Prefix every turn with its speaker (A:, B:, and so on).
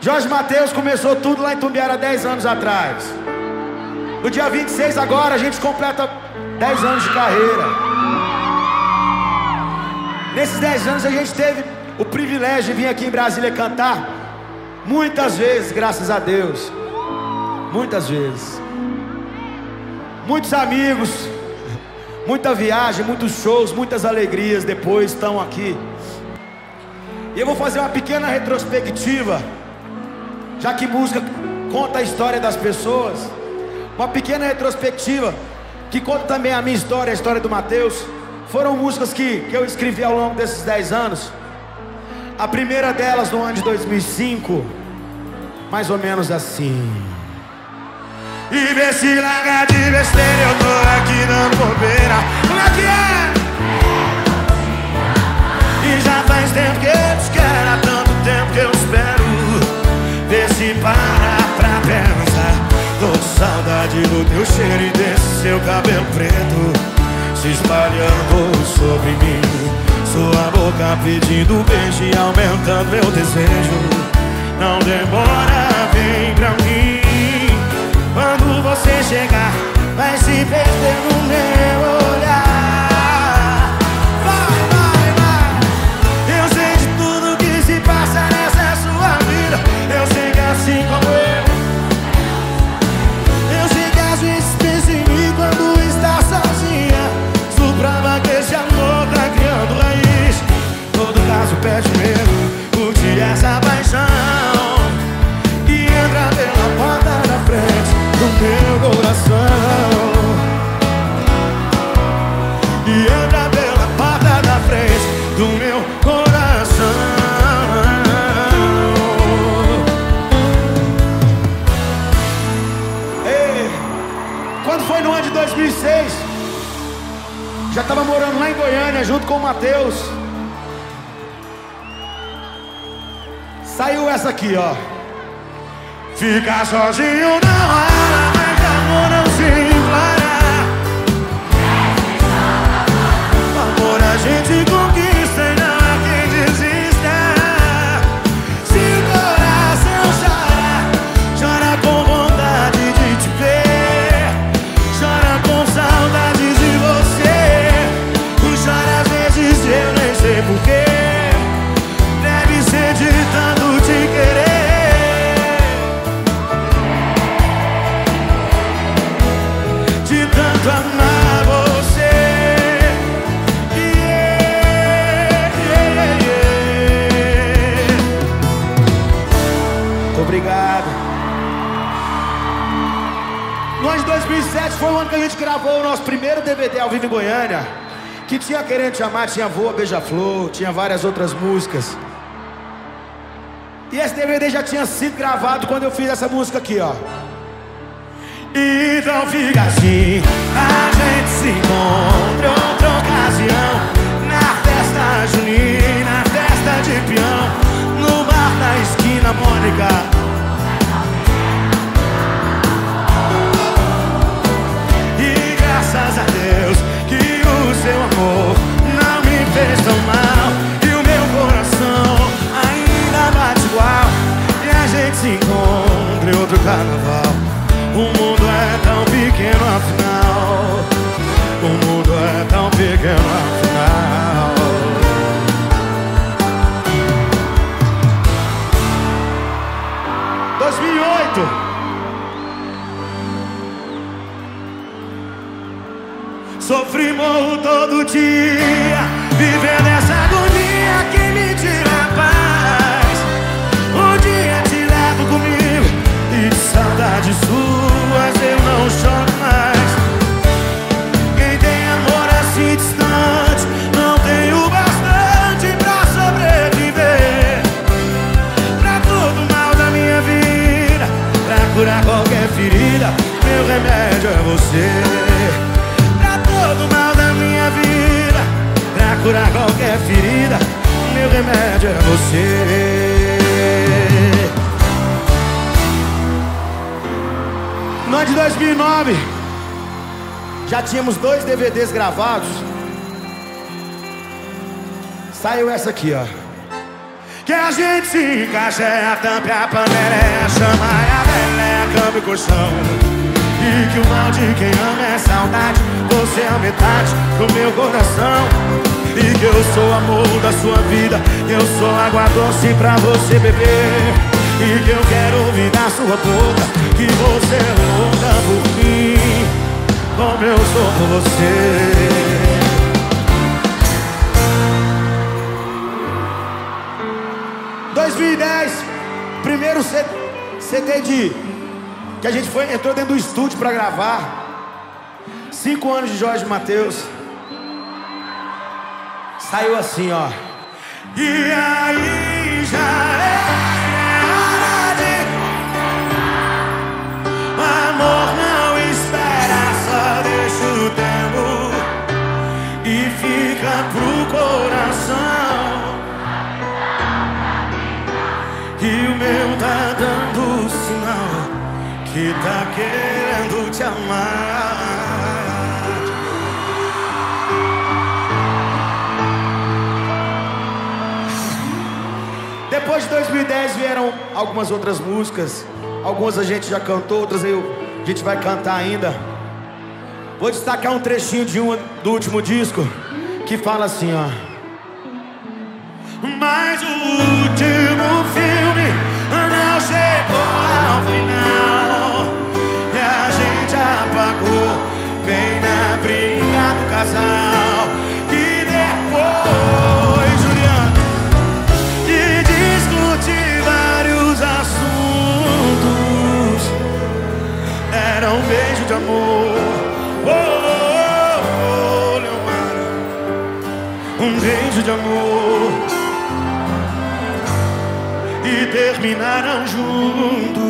A: Jorge Matheus começou tudo lá em Tumbiara 10 anos atrás. No dia 26 agora a gente completa 10 anos de carreira. Nesses 10 anos a gente teve o privilégio de vir aqui em Brasília cantar muitas vezes, graças a Deus. Muitas vezes. Muitos amigos, muita viagem, muitos shows, muitas alegrias depois estão aqui. E eu vou fazer uma pequena retrospectiva, já que música conta a história das pessoas. Uma pequena retrospectiva que conta também a minha história, a história do Mateus. Foram músicas que, que eu escrevi ao longo desses 10 anos. A primeira delas no ano de 2005, mais ou menos assim.
B: E vê se larga de besteira, eu tô aqui dando bobeira. Como é que é? Cabelo preto se espalhando sobre mim. Sua boca pedindo beijo e aumentando meu desejo. Não demora, vem pra mim. Quando você chegar, vai se perder
A: 2006, já estava morando lá em Goiânia junto com o Matheus. Saiu essa aqui, ó.
B: Ficar sozinho não rola, mas amor não se implora. Amor a gente conquista
A: obrigado. No ano de 2007 foi o ano que a gente gravou o nosso primeiro DVD ao vivo em Goiânia. Que tinha Querendo Te Amar, tinha Voa Beija-Flor, tinha várias outras músicas. E esse DVD já tinha sido gravado quando eu fiz essa música aqui, ó.
B: Então fica assim, a gente se pequeno afinal O mundo é tão pequeno afinal
A: 2008.
B: Sofri morro todo dia, vivendo essa meu remédio é você. Pra todo mal da minha vida, pra curar qualquer ferida, meu remédio é você.
A: Ano de 2009, já tínhamos dois DVDs gravados. Saiu essa aqui, ó.
B: Que a gente se encaixa, é a tampa, a panela, é a chama, é a vela, é a cama e colchão. E que o mal de quem ama é saudade, você é a metade do meu coração. E que eu sou amor da sua vida, eu sou água doce pra você beber. E que eu quero ouvir da sua boca que você louca por mim, como eu sou por você.
A: 2010, primeiro CD de que a gente foi, entrou dentro do estúdio para gravar. Cinco anos de Jorge Mateus. Saiu assim, ó.
B: E aí já que tá querendo te amar.
A: Depois de 2010 vieram algumas outras músicas. Algumas a gente já cantou, outras eu, a gente vai cantar ainda. Vou destacar um trechinho de um do último disco que fala assim, ó.
B: Mas o último de amor e terminaram juntos.